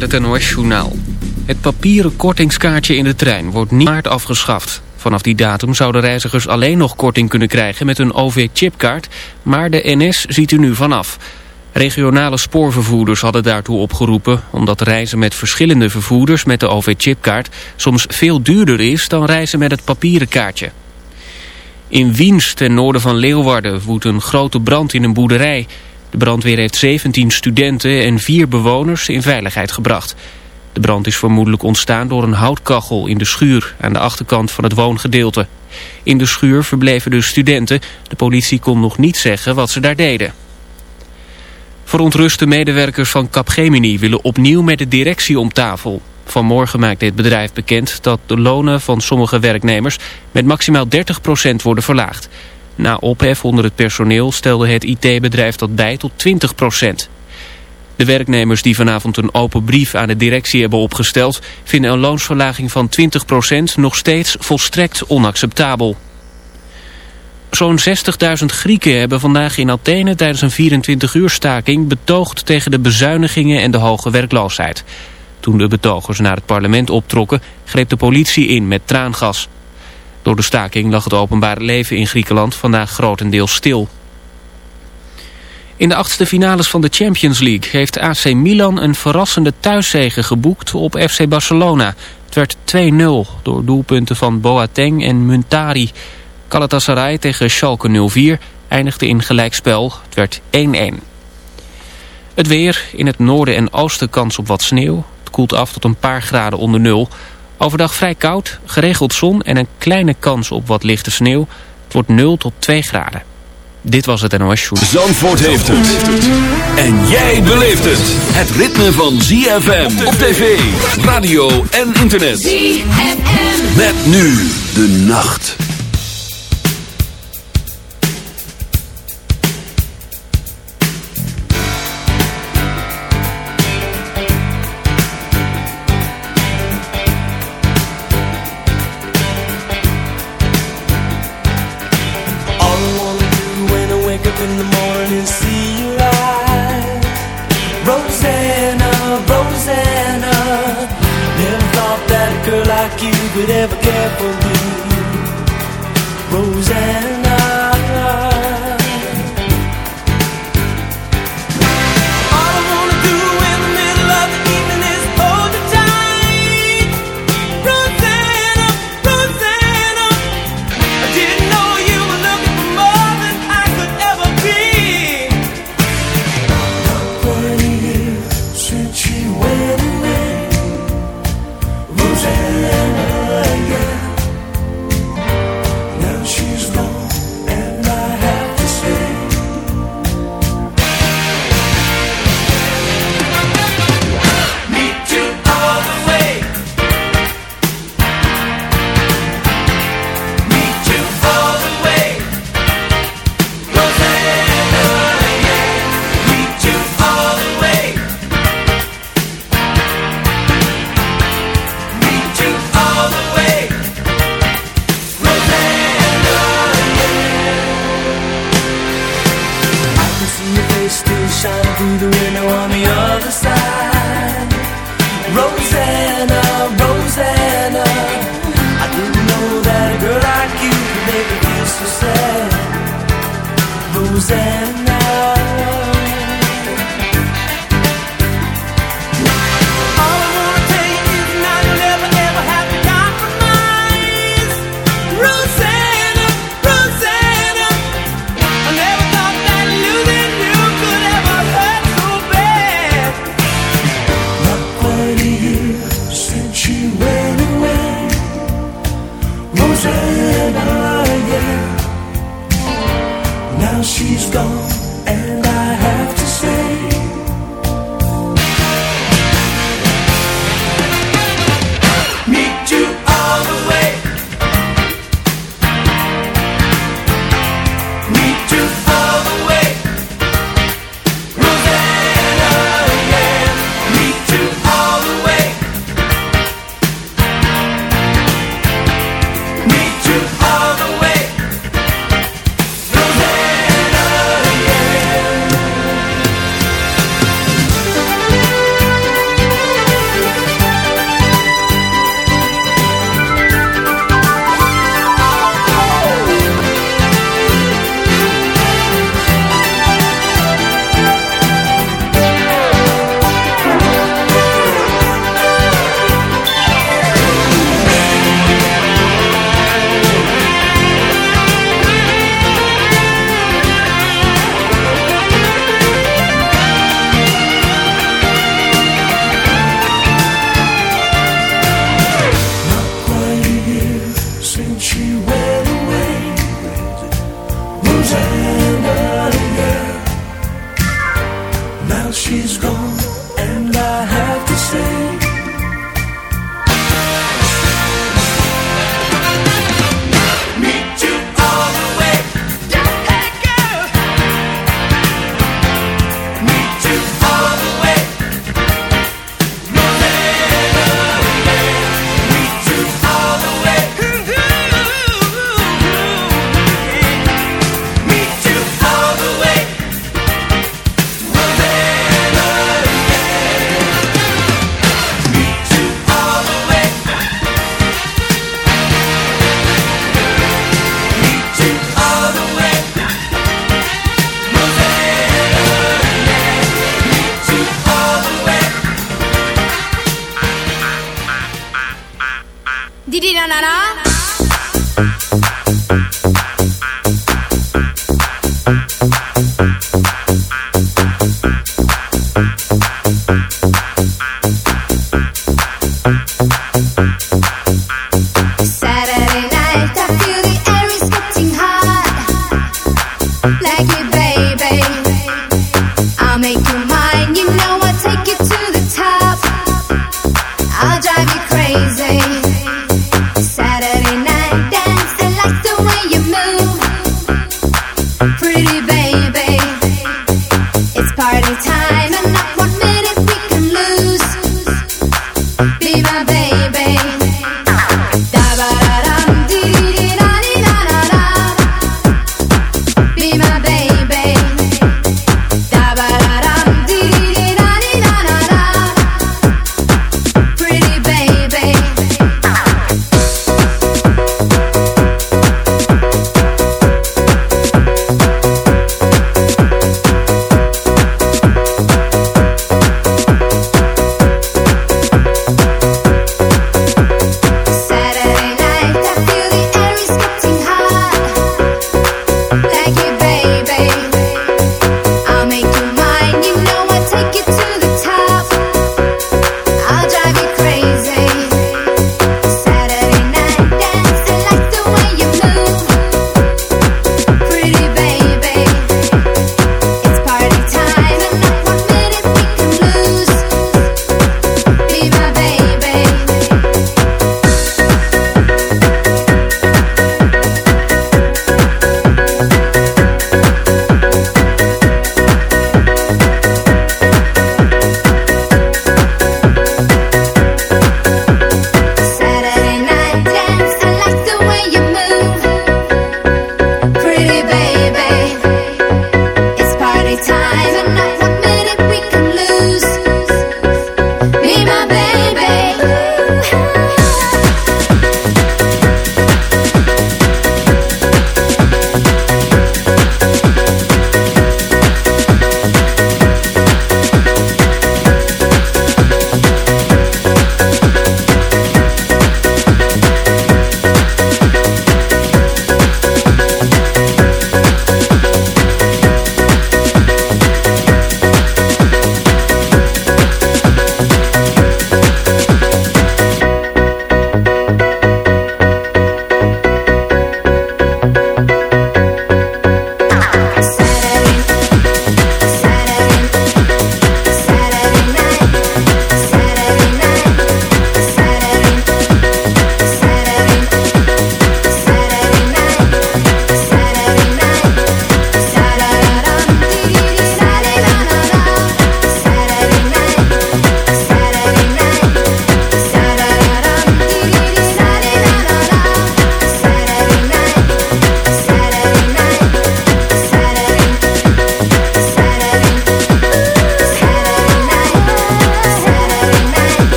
met het NOS-journaal. Het papieren kortingskaartje in de trein wordt niet maart afgeschaft. Vanaf die datum zouden reizigers alleen nog korting kunnen krijgen met een OV-chipkaart... maar de NS ziet er nu vanaf. Regionale spoorvervoerders hadden daartoe opgeroepen... omdat reizen met verschillende vervoerders met de OV-chipkaart... soms veel duurder is dan reizen met het papieren kaartje. In Wiens, ten noorden van Leeuwarden, woedt een grote brand in een boerderij... De brandweer heeft 17 studenten en vier bewoners in veiligheid gebracht. De brand is vermoedelijk ontstaan door een houtkachel in de schuur aan de achterkant van het woongedeelte. In de schuur verbleven de studenten. De politie kon nog niet zeggen wat ze daar deden. Verontruste medewerkers van Capgemini willen opnieuw met de directie om tafel. Vanmorgen maakt dit bedrijf bekend dat de lonen van sommige werknemers met maximaal 30% worden verlaagd. Na ophef onder het personeel stelde het IT-bedrijf dat bij tot 20 procent. De werknemers die vanavond een open brief aan de directie hebben opgesteld... vinden een loonsverlaging van 20 procent nog steeds volstrekt onacceptabel. Zo'n 60.000 Grieken hebben vandaag in Athene tijdens een 24-uur staking... betoogd tegen de bezuinigingen en de hoge werkloosheid. Toen de betogers naar het parlement optrokken, greep de politie in met traangas. Door de staking lag het openbare leven in Griekenland vandaag grotendeels stil. In de achtste finales van de Champions League heeft AC Milan een verrassende thuiszege geboekt op FC Barcelona. Het werd 2-0 door doelpunten van Boateng en Muntari. Galatasaray tegen Schalke 04 eindigde in gelijkspel. Het werd 1-1. Het weer, in het noorden en oosten kans op wat sneeuw. Het koelt af tot een paar graden onder nul. Overdag vrij koud, geregeld zon en een kleine kans op wat lichte sneeuw. Het wordt 0 tot 2 graden. Dit was het NOS Show. Zandvoort heeft het. En jij beleeft het. Het ritme van ZFM op tv, radio en internet. ZFM. Met nu de nacht.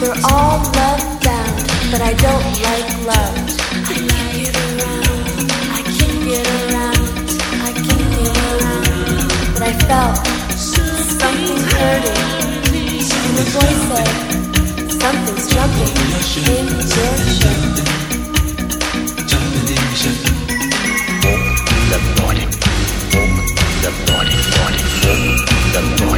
We're all love bound, but I don't like love. I it around. I around. I around. But I felt something hurting. And the said, Something's in your. Jumping in your. Walk the. Walk the Walk the morning.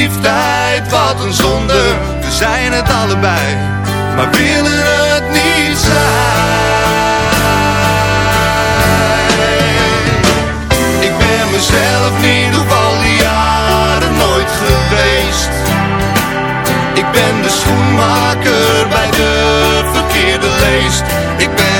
verliefdheid, wat een zonde. We zijn het allebei, maar willen het niet zijn. Ik ben mezelf niet op al die jaren nooit geweest. Ik ben de schoenmaker bij de verkeerde leest. Ik ben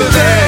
op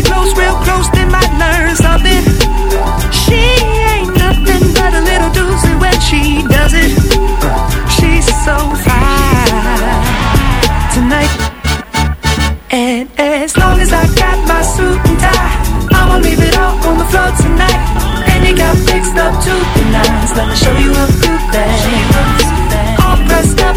really close, real close, they might learn something. She ain't nothing but a little doozy when she does it. She's so fine tonight. And as long as I got my suit and tie, I'ma leave it all on the floor tonight. And it got fixed up to the nines. Let me show you a good thing. All pressed up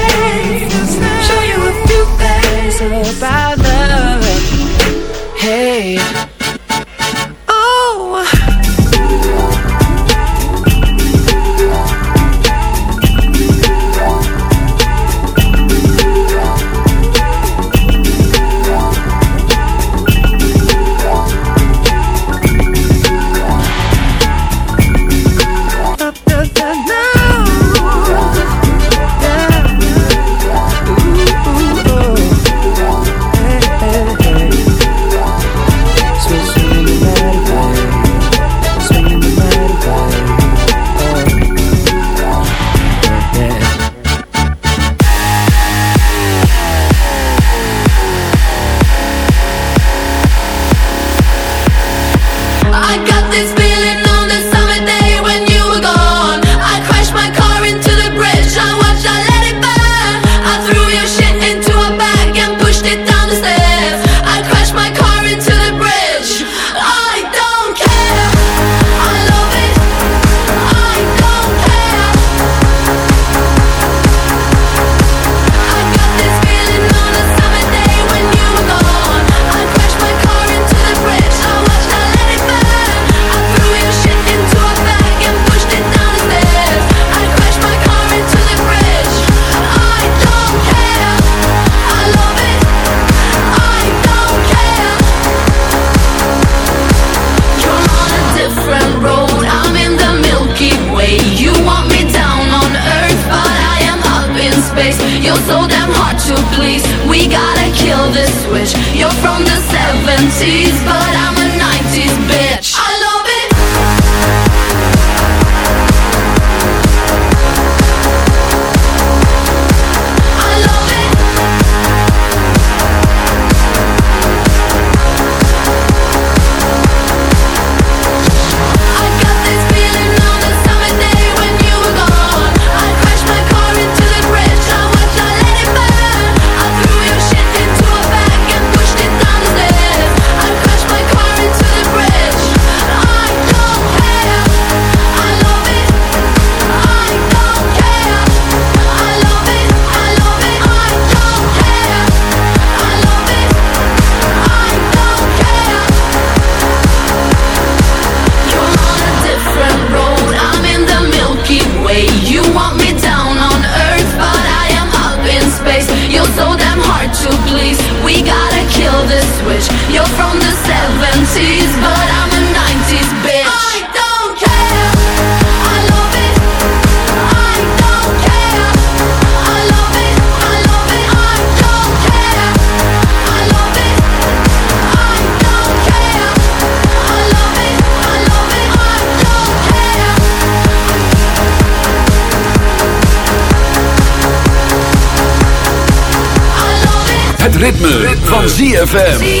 ZFM.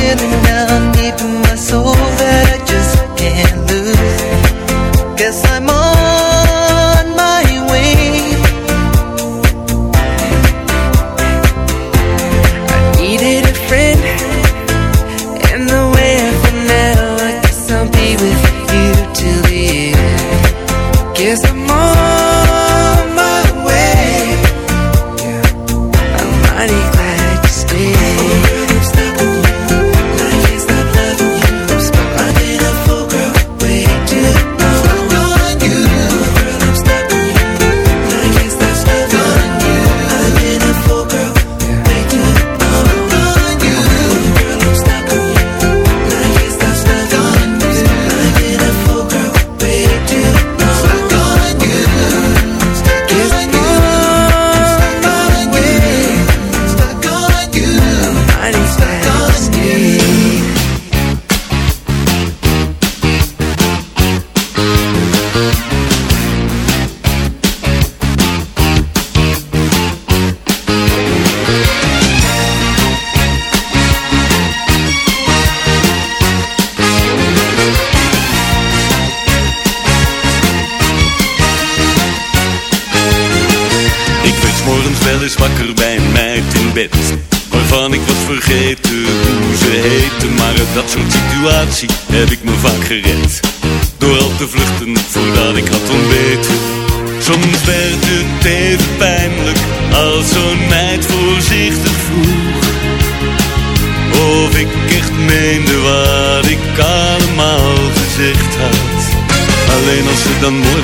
feeling down deep in my soul that I just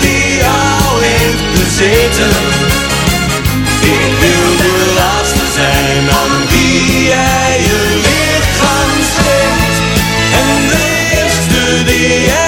die al heeft bezeten. Ik wil de laatste zijn aan wie jij je lichaam steekt. En de eerste die jij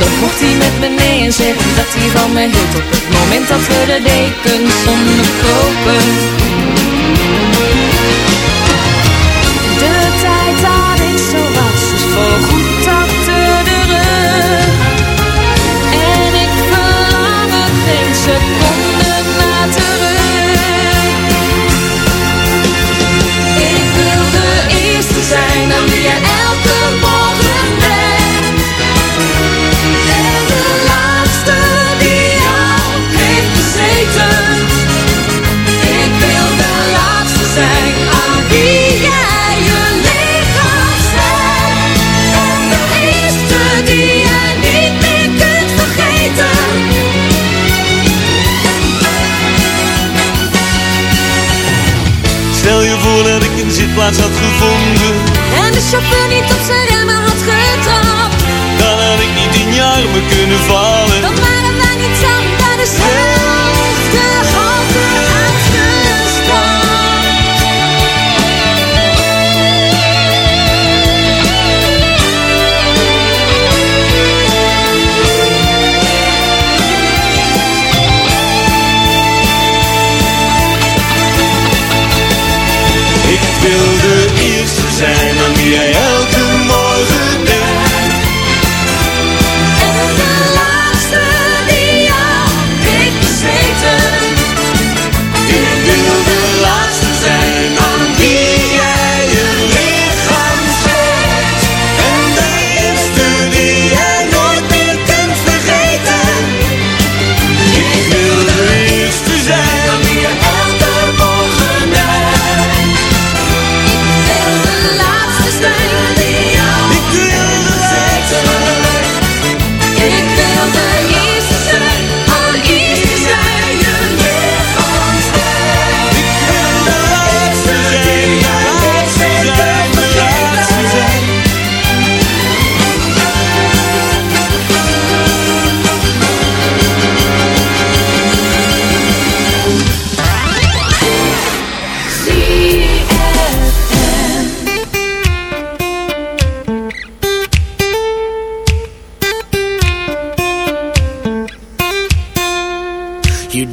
dan mocht hij met me nee en zeggen dat hij van me hield Op het moment dat we de dekens zonden kopen. De tijd dat ik zo was is voorgoed achter de rug. En ik verlang er geen zitplaats had gevonden En de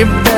If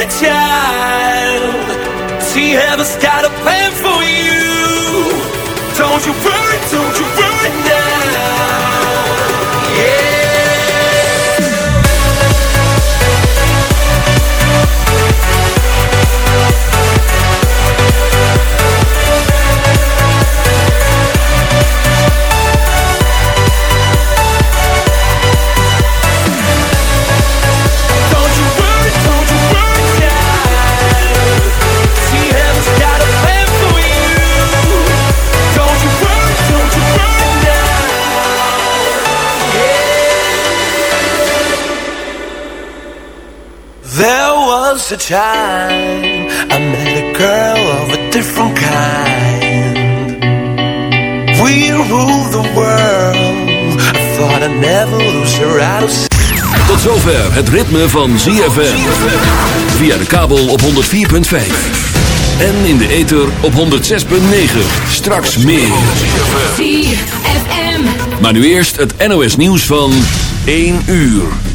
a child. She ever got a was a time I met a girl of a different kind. We ruled the world. I thought I'd never lose her out of sight. Tot zover het ritme van ZFM. Via de kabel op 104.5. En in de ether op 106.9. Straks meer. ZFM. Maar nu eerst het NOS nieuws van 1 uur.